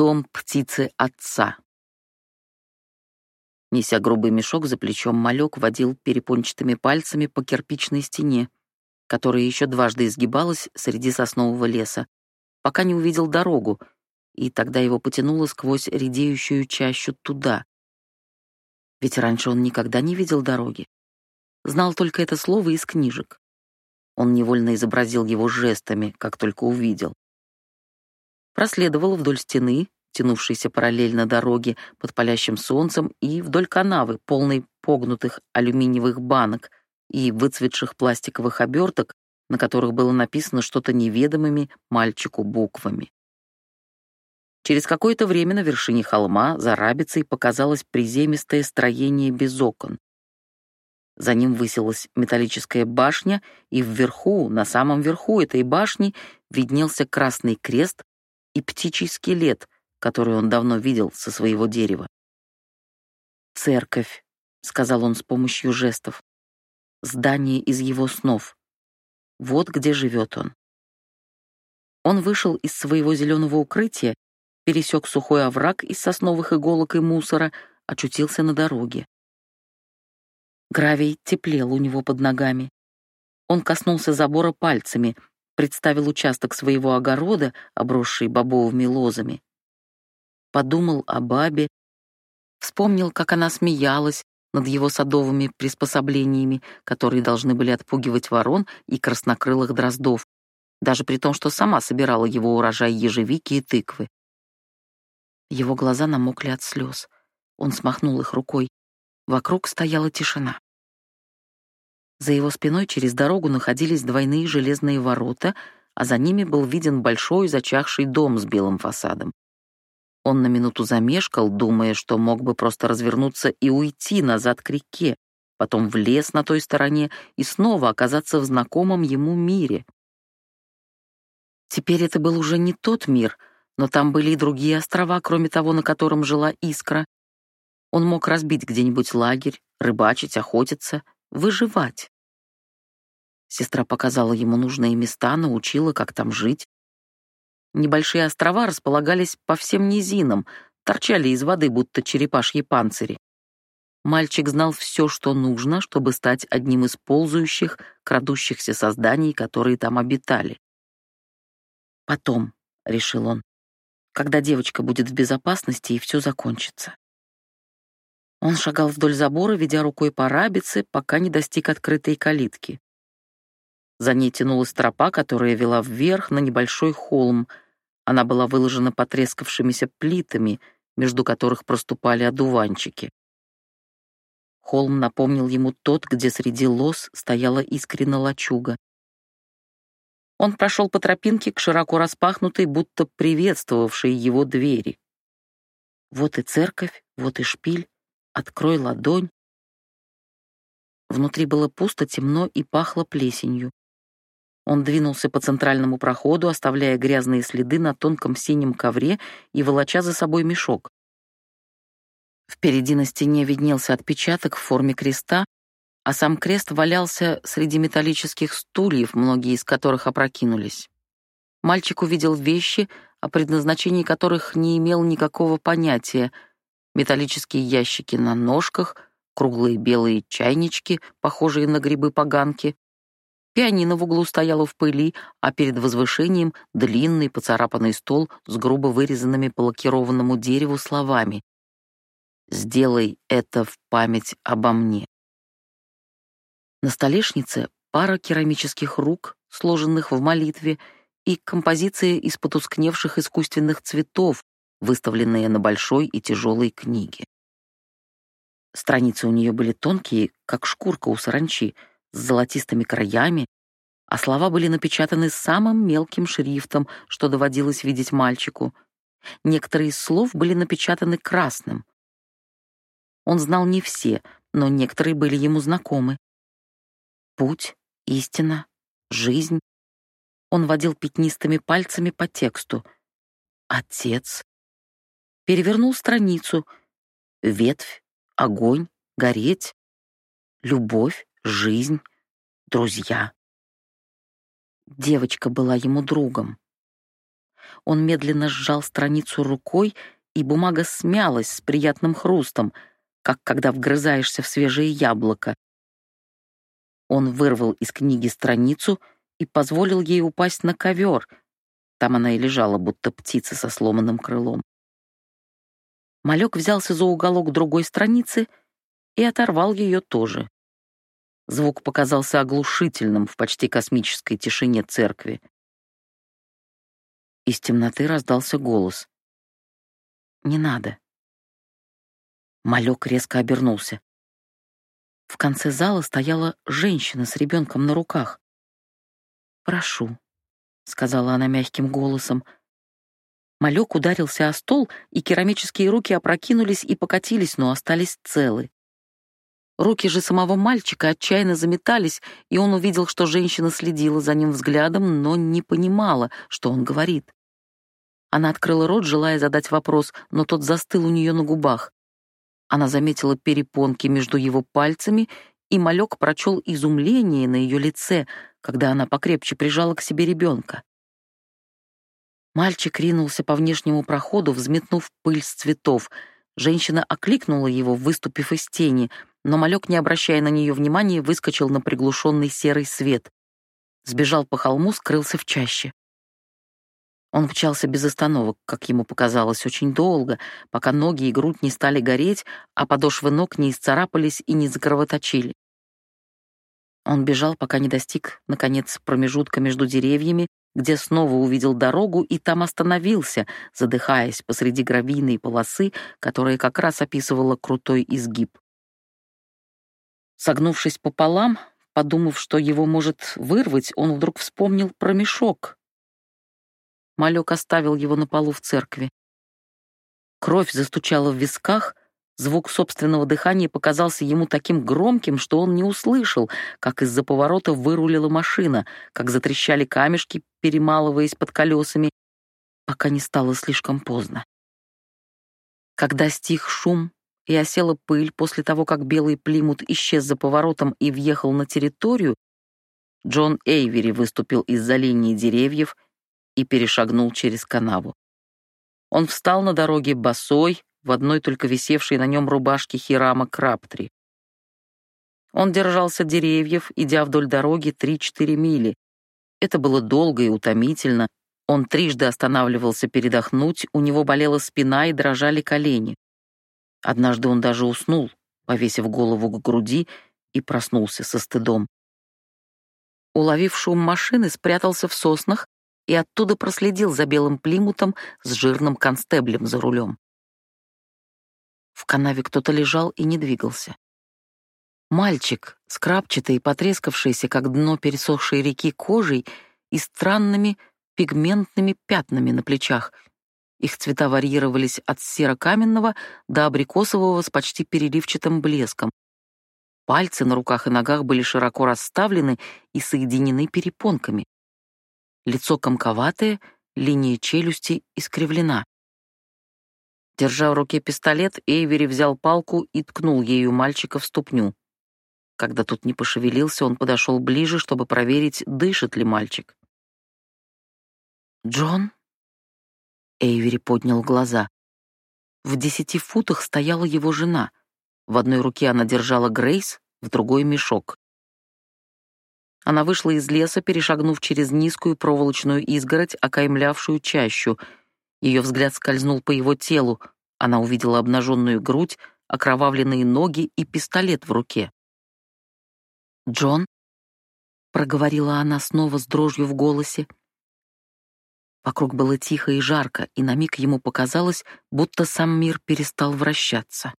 дом птицы отца. Неся грубый мешок за плечом, малек водил перепончатыми пальцами по кирпичной стене, которая еще дважды изгибалась среди соснового леса, пока не увидел дорогу, и тогда его потянуло сквозь редеющую чащу туда. Ведь раньше он никогда не видел дороги. Знал только это слово из книжек. Он невольно изобразил его жестами, как только увидел. Проследовал вдоль стены, тянувшейся параллельно дороге под палящим солнцем, и вдоль канавы, полной погнутых алюминиевых банок и выцветших пластиковых оберток, на которых было написано что-то неведомыми мальчику буквами. Через какое-то время на вершине холма за рабицей показалось приземистое строение без окон. За ним высилась металлическая башня, и вверху, на самом верху этой башни, виднелся красный крест и птичий скелет, который он давно видел со своего дерева. «Церковь», — сказал он с помощью жестов, — «здание из его снов. Вот где живет он». Он вышел из своего зеленого укрытия, пересек сухой овраг из сосновых иголок и мусора, очутился на дороге. Гравий теплел у него под ногами. Он коснулся забора пальцами, представил участок своего огорода, обросший бобовыми лозами. Подумал о бабе, вспомнил, как она смеялась над его садовыми приспособлениями, которые должны были отпугивать ворон и краснокрылых дроздов, даже при том, что сама собирала его урожай ежевики и тыквы. Его глаза намокли от слез. Он смахнул их рукой. Вокруг стояла тишина. За его спиной через дорогу находились двойные железные ворота, а за ними был виден большой зачахший дом с белым фасадом. Он на минуту замешкал, думая, что мог бы просто развернуться и уйти назад к реке, потом в лес на той стороне и снова оказаться в знакомом ему мире. Теперь это был уже не тот мир, но там были и другие острова, кроме того, на котором жила Искра. Он мог разбить где-нибудь лагерь, рыбачить, охотиться, выживать. Сестра показала ему нужные места, научила, как там жить. Небольшие острова располагались по всем низинам, торчали из воды, будто черепашьи панцири. Мальчик знал все, что нужно, чтобы стать одним из ползающих, крадущихся созданий, которые там обитали. «Потом», — решил он, — «когда девочка будет в безопасности и все закончится». Он шагал вдоль забора, ведя рукой по рабице, пока не достиг открытой калитки. За ней тянулась тропа, которая вела вверх на небольшой холм. Она была выложена потрескавшимися плитами, между которых проступали одуванчики. Холм напомнил ему тот, где среди лос стояла искрена лачуга. Он прошел по тропинке к широко распахнутой, будто приветствовавшей его двери. Вот и церковь, вот и шпиль, Открой ладонь. Внутри было пусто, темно и пахло плесенью. Он двинулся по центральному проходу, оставляя грязные следы на тонком синем ковре и волоча за собой мешок. Впереди на стене виднелся отпечаток в форме креста, а сам крест валялся среди металлических стульев, многие из которых опрокинулись. Мальчик увидел вещи, о предназначении которых не имел никакого понятия — металлические ящики на ножках, круглые белые чайнички, похожие на грибы-поганки. Пианино в углу стояло в пыли, а перед возвышением длинный поцарапанный стол с грубо вырезанными по лакированному дереву словами «Сделай это в память обо мне». На столешнице пара керамических рук, сложенных в молитве, и композиция из потускневших искусственных цветов, выставленные на большой и тяжелой книге. Страницы у нее были тонкие, как шкурка у саранчи, с золотистыми краями, а слова были напечатаны самым мелким шрифтом, что доводилось видеть мальчику. Некоторые из слов были напечатаны красным. Он знал не все, но некоторые были ему знакомы. Путь, истина, жизнь. Он водил пятнистыми пальцами по тексту. Отец, перевернул страницу. Ветвь, огонь, гореть, любовь, жизнь, друзья. Девочка была ему другом. он медленно сжал страницу рукой, и бумага смялась с приятным хрустом, как когда вгрызаешься в свежее яблоко. Он вырвал из книги страницу и позволил ей упасть на ковер. Там она и лежала, будто птица со сломанным крылом. Малек взялся за уголок другой страницы и оторвал ее тоже. Звук показался оглушительным в почти космической тишине церкви. Из темноты раздался голос. «Не надо». Малек резко обернулся. В конце зала стояла женщина с ребенком на руках. «Прошу», — сказала она мягким голосом. Малек ударился о стол, и керамические руки опрокинулись и покатились, но остались целы. Руки же самого мальчика отчаянно заметались, и он увидел, что женщина следила за ним взглядом, но не понимала, что он говорит. Она открыла рот, желая задать вопрос, но тот застыл у нее на губах. Она заметила перепонки между его пальцами, и малек прочел изумление на ее лице, когда она покрепче прижала к себе ребенка. Мальчик ринулся по внешнему проходу, взметнув пыль с цветов. Женщина окликнула его, выступив из тени — но малек, не обращая на нее внимания, выскочил на приглушенный серый свет. Сбежал по холму, скрылся в чаще. Он мчался без остановок, как ему показалось, очень долго, пока ноги и грудь не стали гореть, а подошвы ног не исцарапались и не закровоточили. Он бежал, пока не достиг, наконец, промежутка между деревьями, где снова увидел дорогу и там остановился, задыхаясь посреди гравийной полосы, которая как раз описывала крутой изгиб. Согнувшись пополам, подумав, что его может вырвать, он вдруг вспомнил про мешок. Малек оставил его на полу в церкви. Кровь застучала в висках, звук собственного дыхания показался ему таким громким, что он не услышал, как из-за поворота вырулила машина, как затрещали камешки, перемалываясь под колесами, пока не стало слишком поздно. Когда стих шум, и осела пыль после того, как белый плимут исчез за поворотом и въехал на территорию, Джон Эйвери выступил из-за линии деревьев и перешагнул через канаву. Он встал на дороге босой, в одной только висевшей на нем рубашке Хирама Краптри. Он держался деревьев, идя вдоль дороги 3-4 мили. Это было долго и утомительно. Он трижды останавливался передохнуть, у него болела спина и дрожали колени. Однажды он даже уснул, повесив голову к груди, и проснулся со стыдом. Уловив шум машины, спрятался в соснах и оттуда проследил за белым плимутом с жирным констеблем за рулем. В канаве кто-то лежал и не двигался. Мальчик, скрабчатый и потрескавшийся, как дно пересохшей реки кожей, и странными пигментными пятнами на плечах — их цвета варьировались от серо-каменного до абрикосового с почти переливчатым блеском. Пальцы на руках и ногах были широко расставлены и соединены перепонками. Лицо комковатое, линия челюсти искривлена. Держа в руке пистолет, Эйвери взял палку и ткнул ею мальчика в ступню. Когда тот не пошевелился, он подошел ближе, чтобы проверить, дышит ли мальчик. «Джон?» Эйвери поднял глаза. В десяти футах стояла его жена. В одной руке она держала Грейс, в другой — мешок. Она вышла из леса, перешагнув через низкую проволочную изгородь, окаймлявшую чащу. Ее взгляд скользнул по его телу. Она увидела обнаженную грудь, окровавленные ноги и пистолет в руке. «Джон?» — проговорила она снова с дрожью в голосе. Вокруг было тихо и жарко, и на миг ему показалось, будто сам мир перестал вращаться.